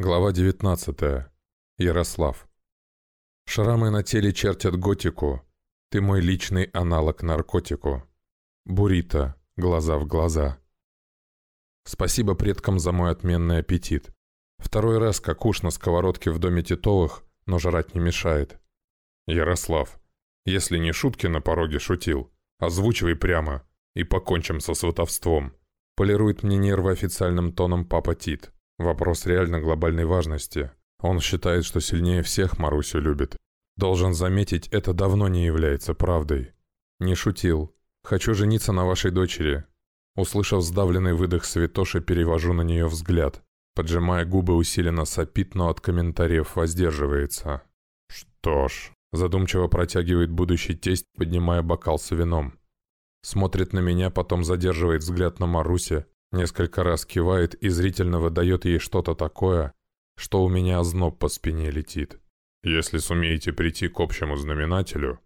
Глава 19. Ярослав. Шрамы на теле чертят готику. Ты мой личный аналог наркотику. Бурита. Глаза в глаза. Спасибо предкам за мой отменный аппетит. Второй раз как уж на сковородке в доме Титовых, но жрать не мешает. Ярослав. Если не шутки на пороге шутил, озвучивай прямо и покончим со сватовством. Полирует мне нервы официальным тоном папа Тит. Вопрос реально глобальной важности. Он считает, что сильнее всех Марусю любит. Должен заметить, это давно не является правдой. Не шутил. Хочу жениться на вашей дочери. Услышав сдавленный выдох святоши, перевожу на нее взгляд. Поджимая губы, усиленно сопит, но от комментариев воздерживается. Что ж, задумчиво протягивает будущий тесть, поднимая бокал с вином. Смотрит на меня, потом задерживает взгляд на Марусе, Несколько раз кивает и зрительно выдает ей что-то такое, что у меня озноб по спине летит. Если сумеете прийти к общему знаменателю,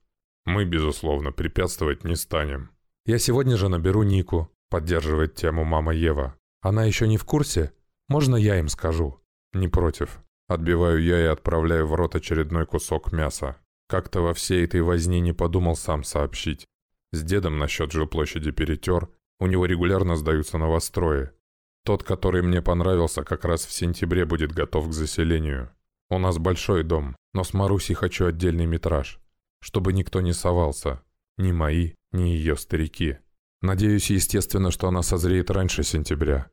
мы, безусловно, препятствовать не станем. Я сегодня же наберу Нику, поддерживает тему мама Ева. Она еще не в курсе? Можно я им скажу? Не против. Отбиваю я и отправляю в рот очередной кусок мяса. Как-то во всей этой возне не подумал сам сообщить. С дедом насчет жилплощади перетер, у него регулярно сдаются новострои. Тот, который мне понравился, как раз в сентябре будет готов к заселению. У нас большой дом, но с Марусей хочу отдельный метраж. Чтобы никто не совался. Ни мои, ни ее старики. Надеюсь, естественно, что она созреет раньше сентября.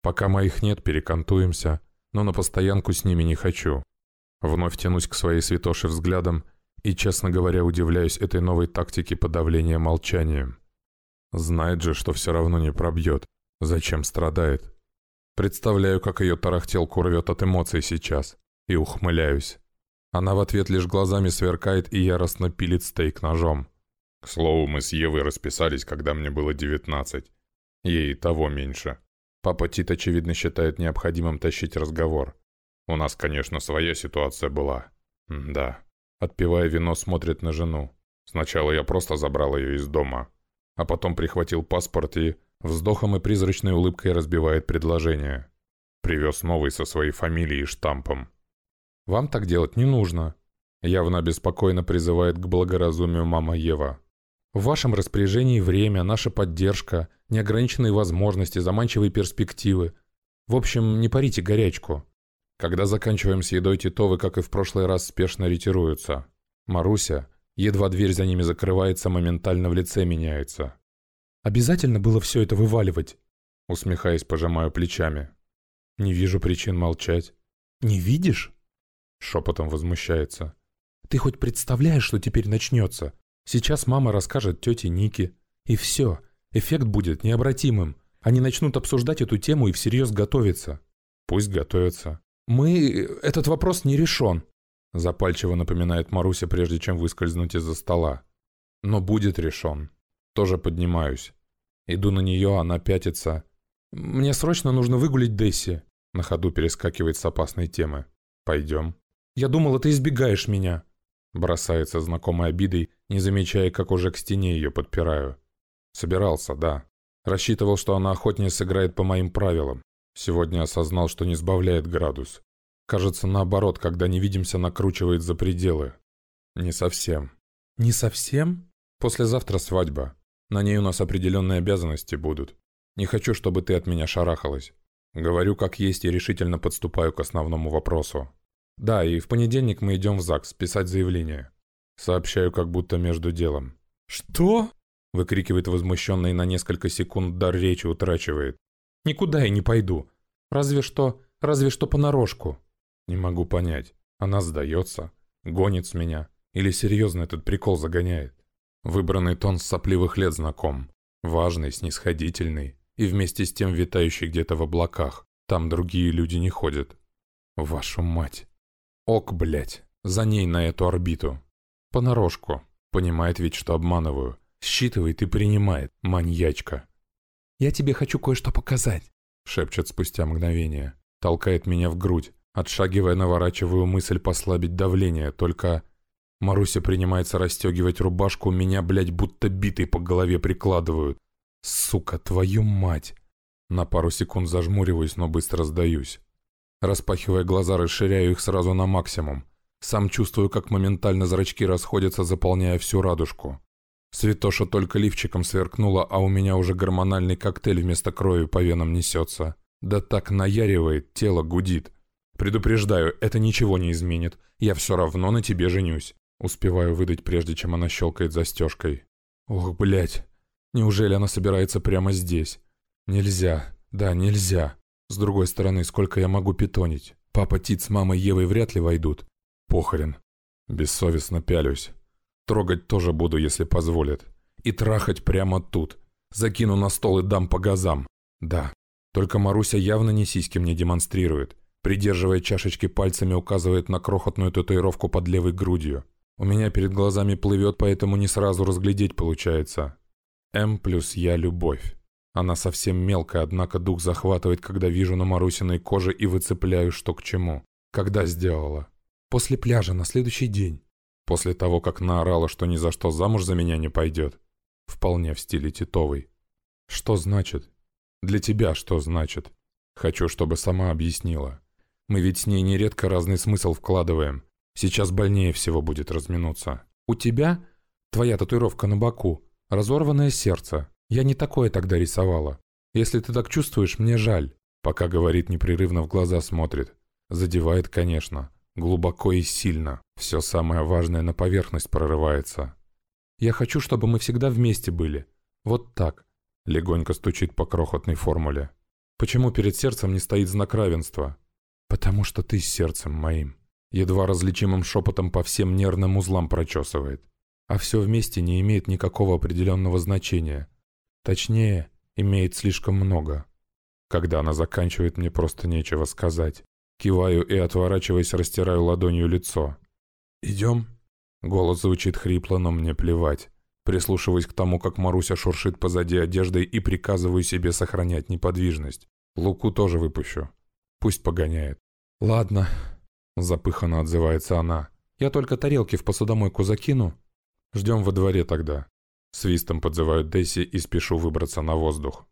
Пока моих нет, перекантуемся, но на постоянку с ними не хочу. Вновь тянусь к своей святоши взглядом и, честно говоря, удивляюсь этой новой тактике подавления молчанием. Знает же, что все равно не пробьет. Зачем страдает? Представляю, как ее тарахтелку рвет от эмоций сейчас. И ухмыляюсь. Она в ответ лишь глазами сверкает и яростно пилит стейк ножом. К слову, мы с Евой расписались, когда мне было девятнадцать. Ей того меньше. Папа Тит, очевидно, считает необходимым тащить разговор. У нас, конечно, своя ситуация была. М да. Отпивая вино, смотрит на жену. Сначала я просто забрал ее из дома а потом прихватил паспорт и вздохом и призрачной улыбкой разбивает предложение. Привез новый со своей фамилией и штампом. «Вам так делать не нужно», — явно беспокойно призывает к благоразумию мама Ева. «В вашем распоряжении время, наша поддержка, неограниченные возможности, заманчивые перспективы. В общем, не парите горячку». Когда заканчиваем с едой, Титовы, как и в прошлый раз, спешно ретируются. Маруся, Едва дверь за ними закрывается, моментально в лице меняется. «Обязательно было все это вываливать?» Усмехаясь, пожимаю плечами. «Не вижу причин молчать». «Не видишь?» Шепотом возмущается. «Ты хоть представляешь, что теперь начнется? Сейчас мама расскажет тете Нике. И все. Эффект будет необратимым. Они начнут обсуждать эту тему и всерьез готовиться». «Пусть готовятся». «Мы... Этот вопрос не решен. Запальчиво напоминает Маруся, прежде чем выскользнуть из-за стола. Но будет решен. Тоже поднимаюсь. Иду на нее, она пятится. «Мне срочно нужно выгулить Десси», — на ходу перескакивает с опасной темы. «Пойдем». «Я думала, ты избегаешь меня», — бросается знакомой обидой, не замечая, как уже к стене ее подпираю. Собирался, да. Рассчитывал, что она охотнее сыграет по моим правилам. Сегодня осознал, что не сбавляет градус. Кажется, наоборот, когда не видимся, накручивает за пределы. Не совсем. Не совсем? Послезавтра свадьба. На ней у нас определенные обязанности будут. Не хочу, чтобы ты от меня шарахалась. Говорю как есть и решительно подступаю к основному вопросу. Да, и в понедельник мы идем в ЗАГС писать заявление. Сообщаю как будто между делом. «Что?» – выкрикивает возмущенно и на несколько секунд дар речи утрачивает. «Никуда я не пойду. Разве что, разве что понарошку». Не могу понять, она сдается, гонит с меня или серьезно этот прикол загоняет. Выбранный тон с сопливых лет знаком. Важный, снисходительный и вместе с тем витающий где-то в облаках. Там другие люди не ходят. Вашу мать. Ок, блять, за ней на эту орбиту. Понарошку. Понимает ведь, что обманываю. Считывает и принимает, маньячка. «Я тебе хочу кое-что показать», — шепчет спустя мгновение. Толкает меня в грудь, Отшагивая, наворачиваю мысль послабить давление, только... Маруся принимается расстегивать рубашку, меня, блядь, будто битой по голове прикладывают. Сука, твою мать! На пару секунд зажмуриваюсь, но быстро сдаюсь. Распахивая глаза, расширяю их сразу на максимум. Сам чувствую, как моментально зрачки расходятся, заполняя всю радужку. Святоша только лифчиком сверкнула, а у меня уже гормональный коктейль вместо крови по венам несется. Да так наяривает, тело гудит. Предупреждаю, это ничего не изменит. Я все равно на тебе женюсь. Успеваю выдать, прежде чем она щелкает застежкой. Ох, блядь. Неужели она собирается прямо здесь? Нельзя. Да, нельзя. С другой стороны, сколько я могу питонить? Папа Тит с мамой Евой вряд ли войдут. Похрен. Бессовестно пялюсь. Трогать тоже буду, если позволят. И трахать прямо тут. Закину на стол и дам по газам. Да. Только Маруся явно не сиськи мне демонстрирует. Придерживая чашечки пальцами, указывает на крохотную татуировку под левой грудью. У меня перед глазами плывет, поэтому не сразу разглядеть получается. М плюс я любовь. Она совсем мелкая, однако дух захватывает, когда вижу на Марусиной коже и выцепляю, что к чему. Когда сделала? После пляжа, на следующий день. После того, как наорала, что ни за что замуж за меня не пойдет. Вполне в стиле Титовой. Что значит? Для тебя что значит? Хочу, чтобы сама объяснила. Мы ведь с ней нередко разный смысл вкладываем. Сейчас больнее всего будет разминуться. У тебя? Твоя татуировка на боку. Разорванное сердце. Я не такое тогда рисовала. Если ты так чувствуешь, мне жаль. Пока говорит, непрерывно в глаза смотрит. Задевает, конечно. Глубоко и сильно. Все самое важное на поверхность прорывается. Я хочу, чтобы мы всегда вместе были. Вот так. Легонько стучит по крохотной формуле. Почему перед сердцем не стоит знак равенства? Потому что ты с сердцем моим. Едва различимым шепотом по всем нервным узлам прочесывает. А все вместе не имеет никакого определенного значения. Точнее, имеет слишком много. Когда она заканчивает, мне просто нечего сказать. Киваю и, отворачиваясь, растираю ладонью лицо. «Идем?» Голос звучит хрипло, но мне плевать. Прислушиваясь к тому, как Маруся шуршит позади одеждой и приказываю себе сохранять неподвижность. Луку тоже выпущу. Пусть погоняет. «Ладно», — запыханно отзывается она. «Я только тарелки в посудомойку закину. Ждем во дворе тогда». Свистом подзывают Десси и спешу выбраться на воздух.